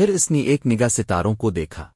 پھر اس نے ایک نگاہ ستاروں کو دیکھا۔